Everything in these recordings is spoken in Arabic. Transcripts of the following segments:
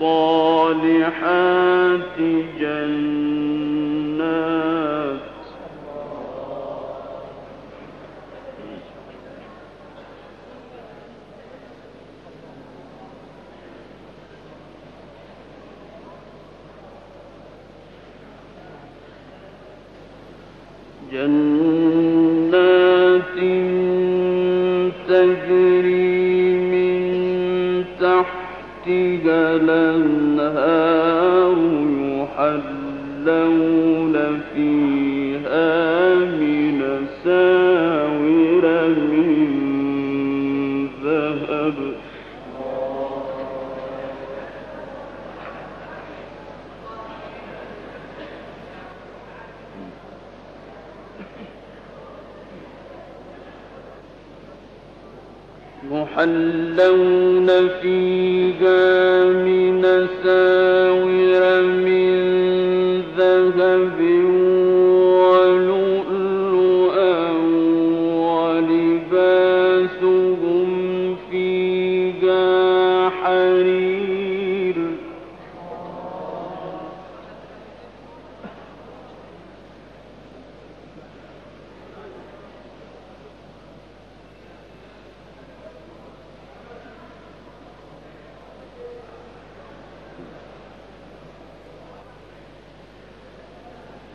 الصالحات جنات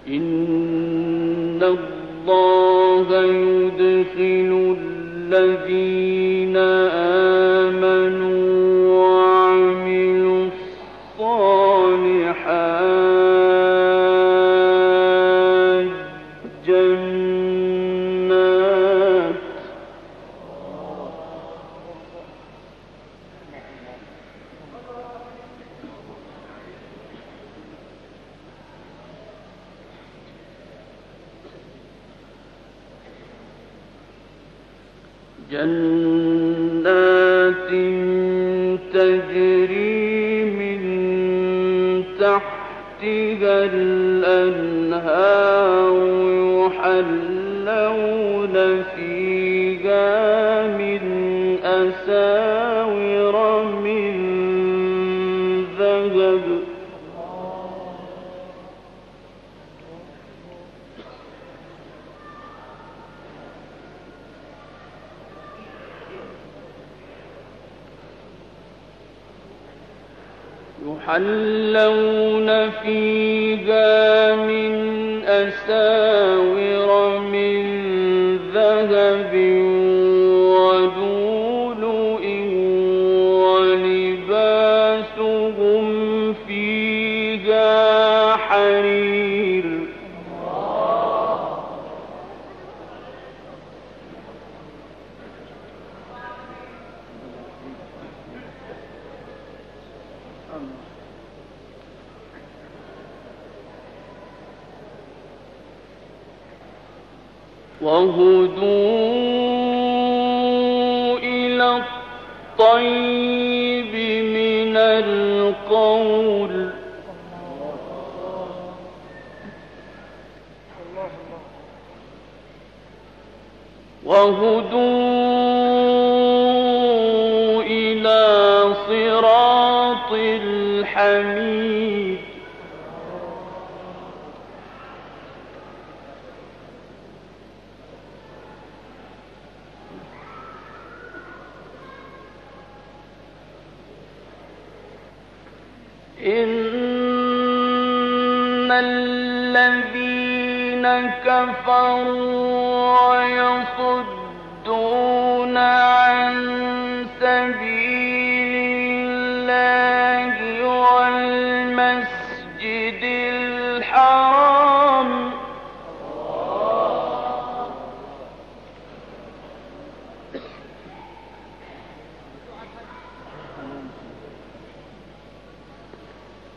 إن الله يدخل الذي أرسل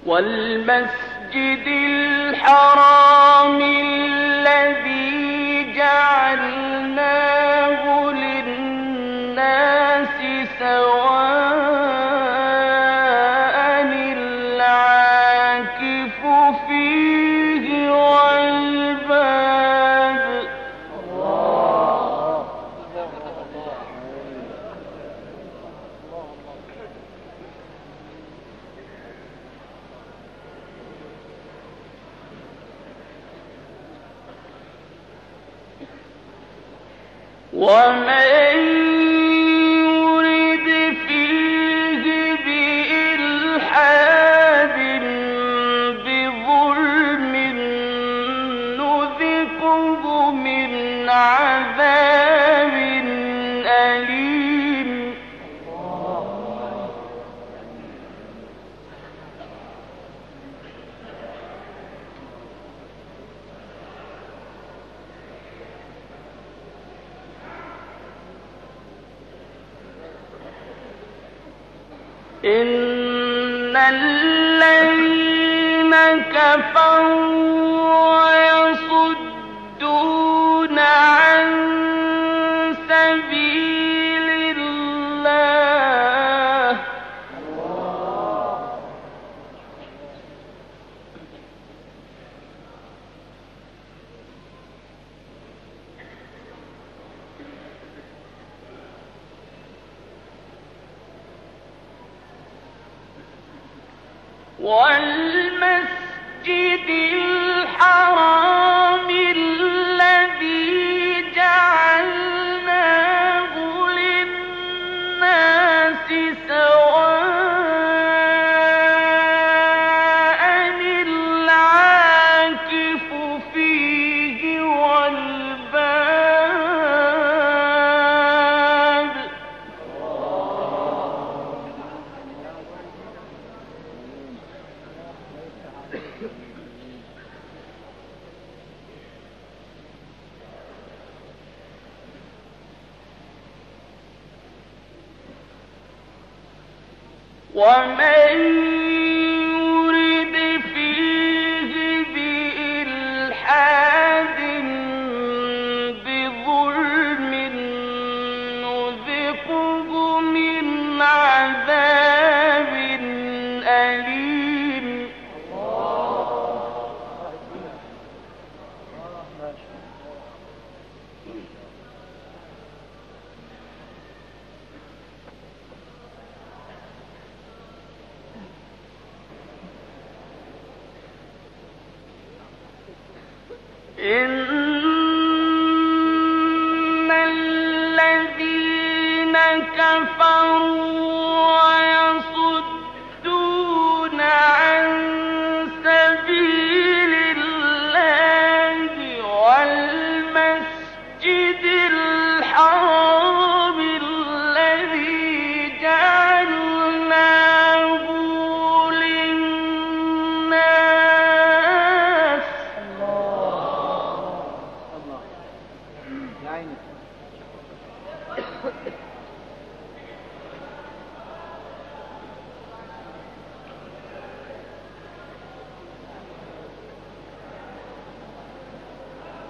والمسجد الحرام. الذي جعلناه للناس سواء وما إن الذين كفروا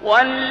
والمسجد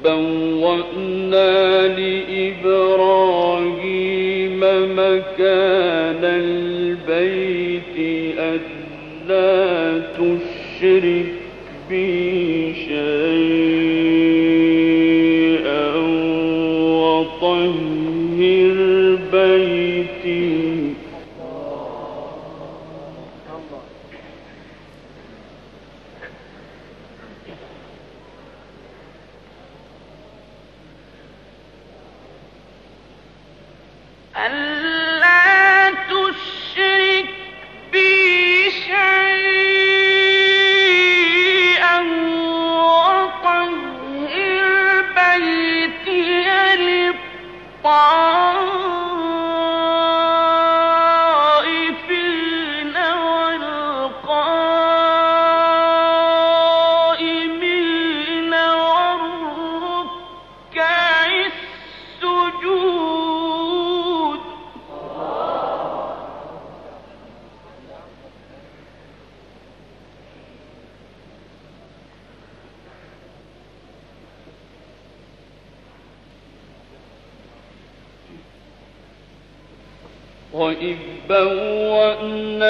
وإذ وإذ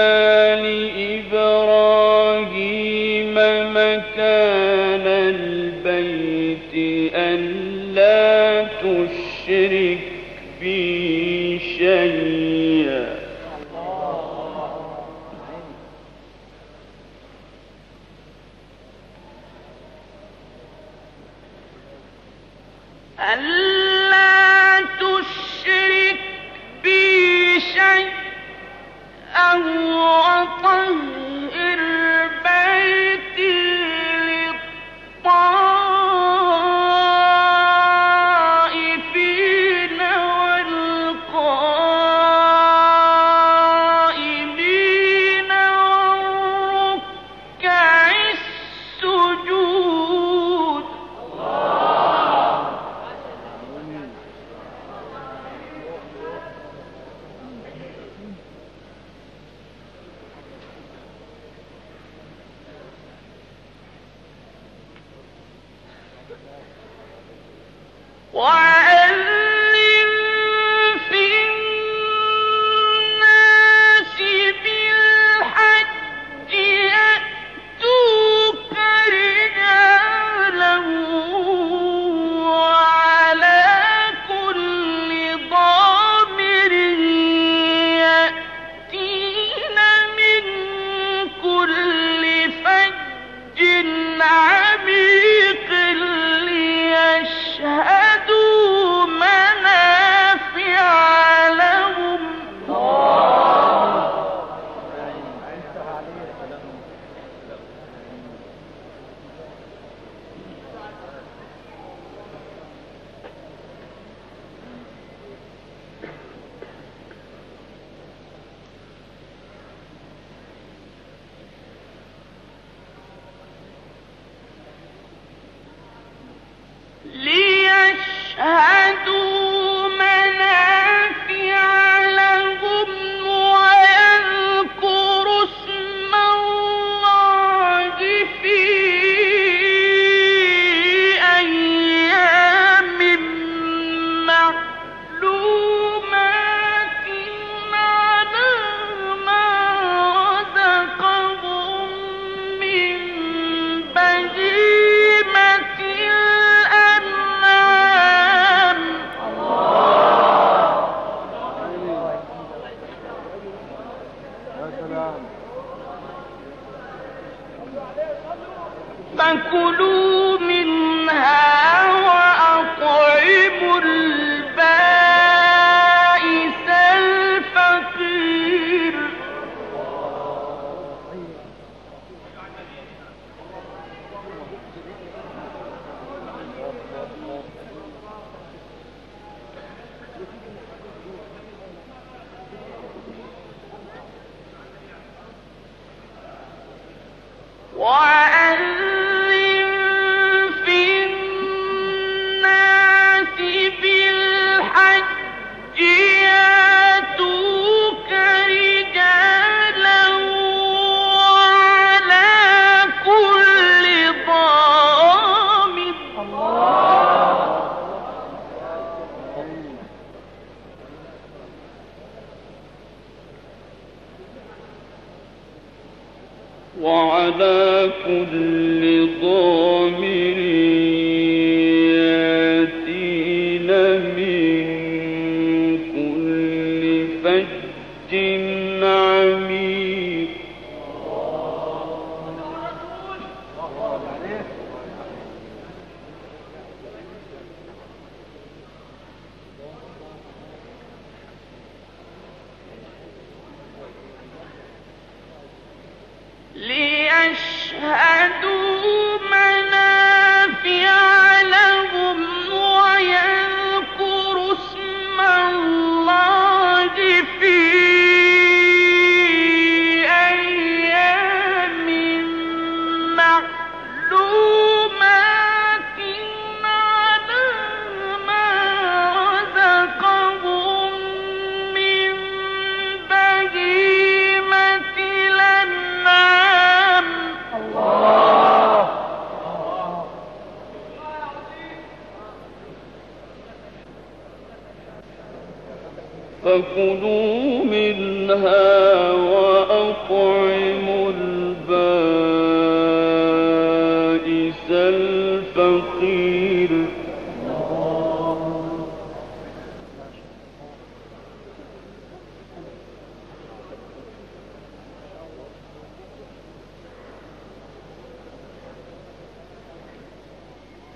كل ضامر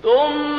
ثم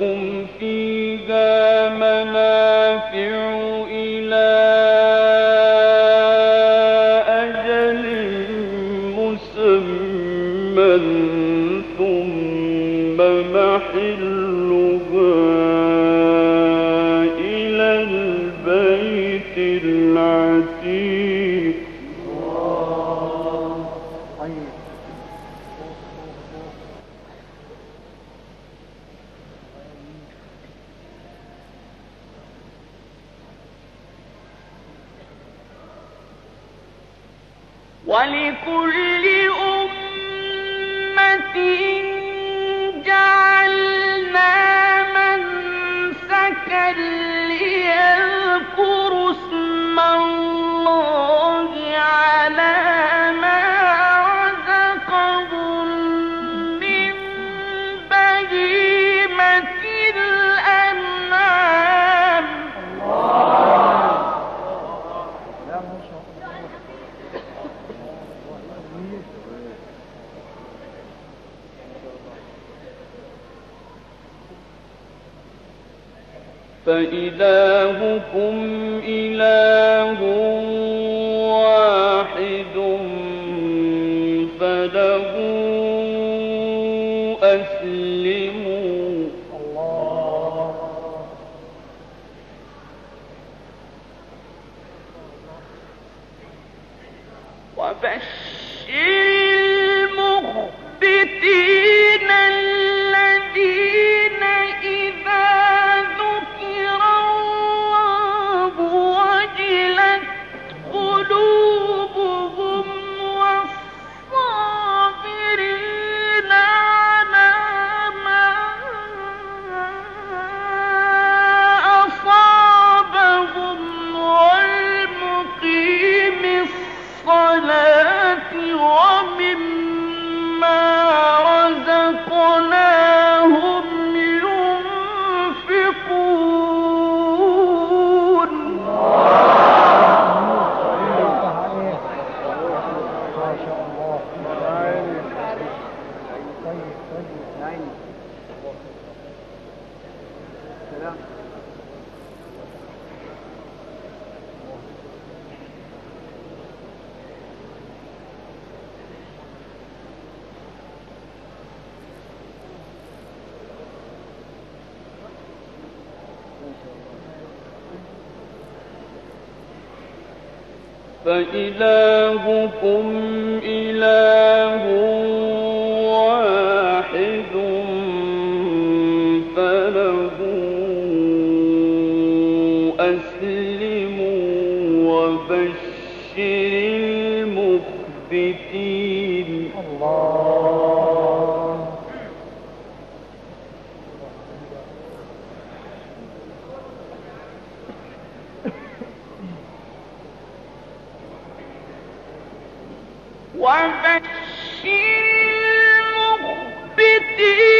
لكم ولكل أمة إلهكم وبشر المخبتين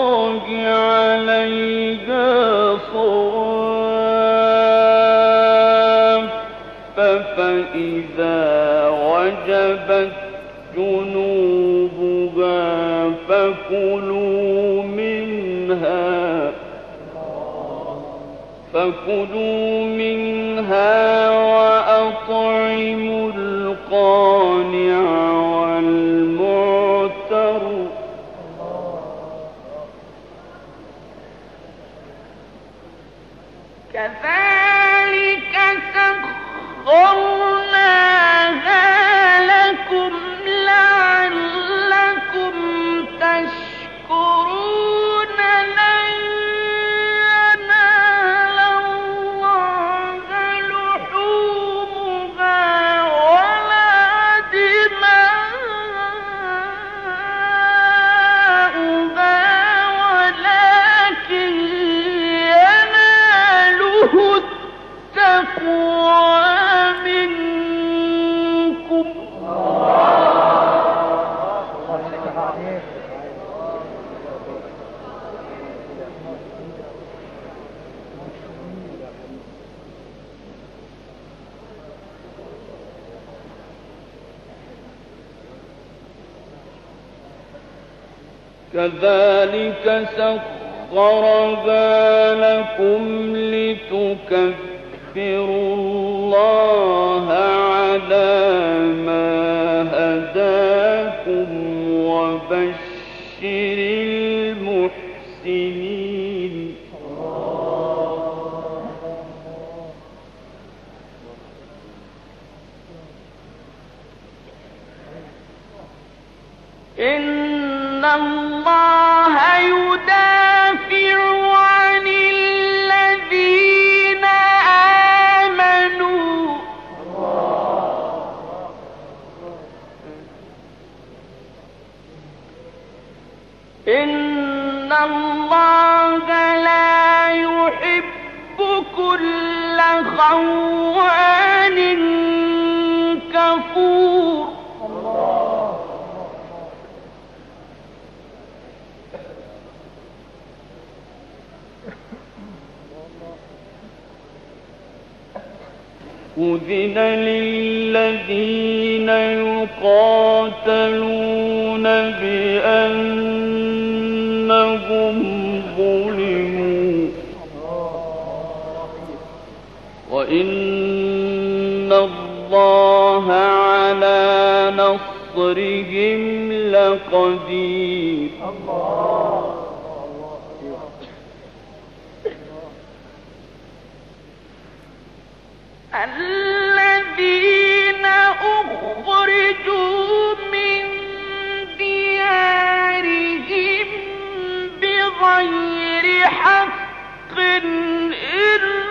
فكلوا منها وأطعموا القانع كذلك سخرها لكم لتكفروا الله على ما خوان كفور. أذن للذين يقاتلون نصرهم لقدير. الذين أخرجوا من ديارهم بغير حق إلا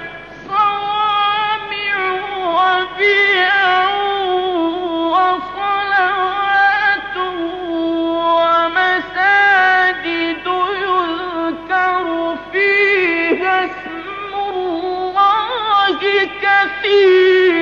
كثيرا.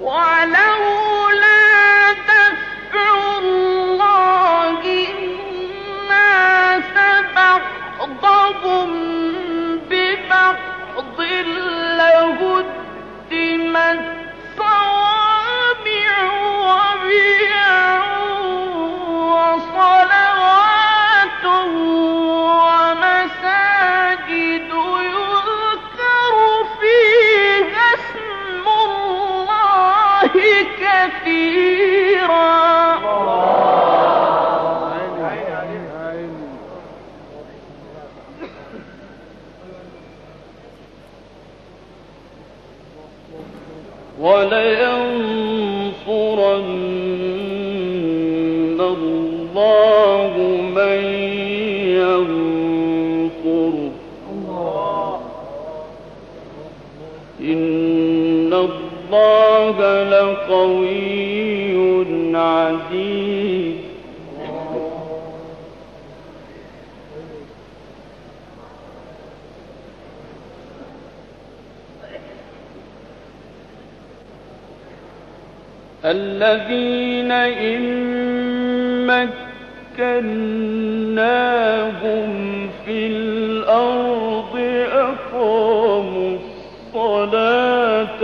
ولولا قوي عزيز. الذين إن مكناهم في الأرض أقاموا الصلاة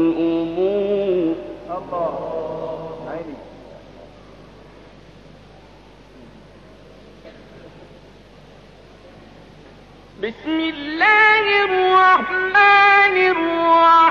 الله الرحمن الرحيم.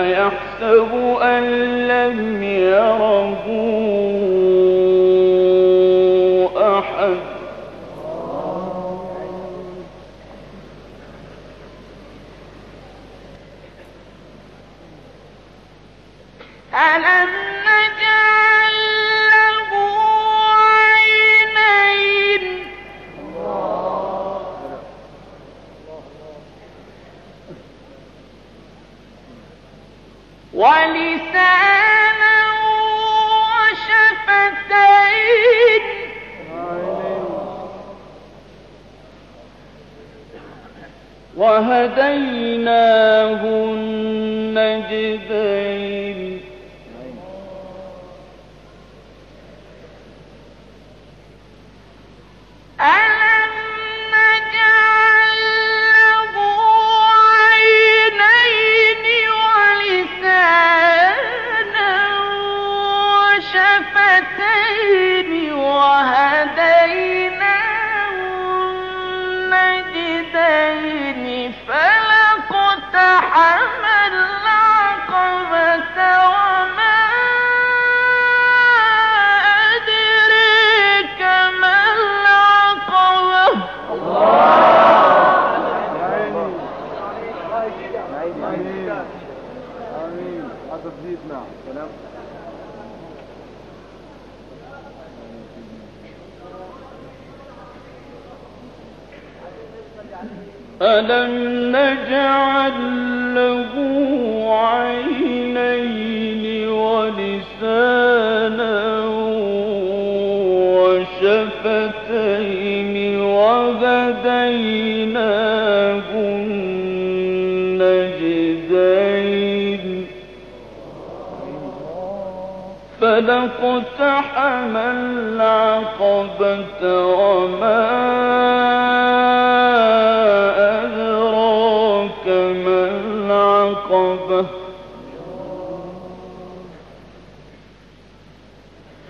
أيحسب أن لم يره وهديناه النجدين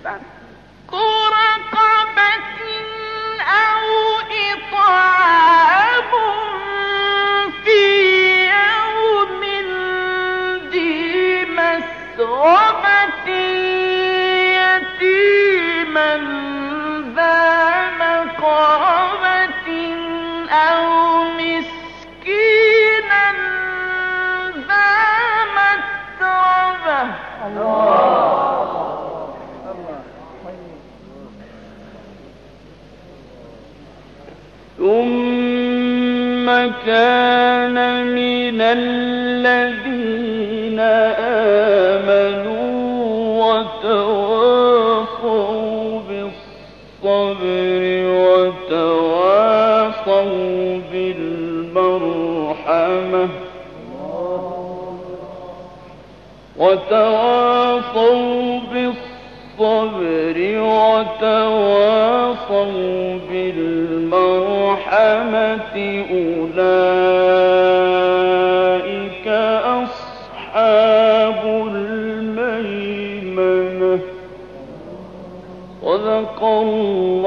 us. كان من الذين آمنوا وتواصوا بالصبر وتواصوا بالمرحمة وتواصوا بالصبر وتواصوا بالمرحمة أولئك أصحاب الميمنة. صدق الله.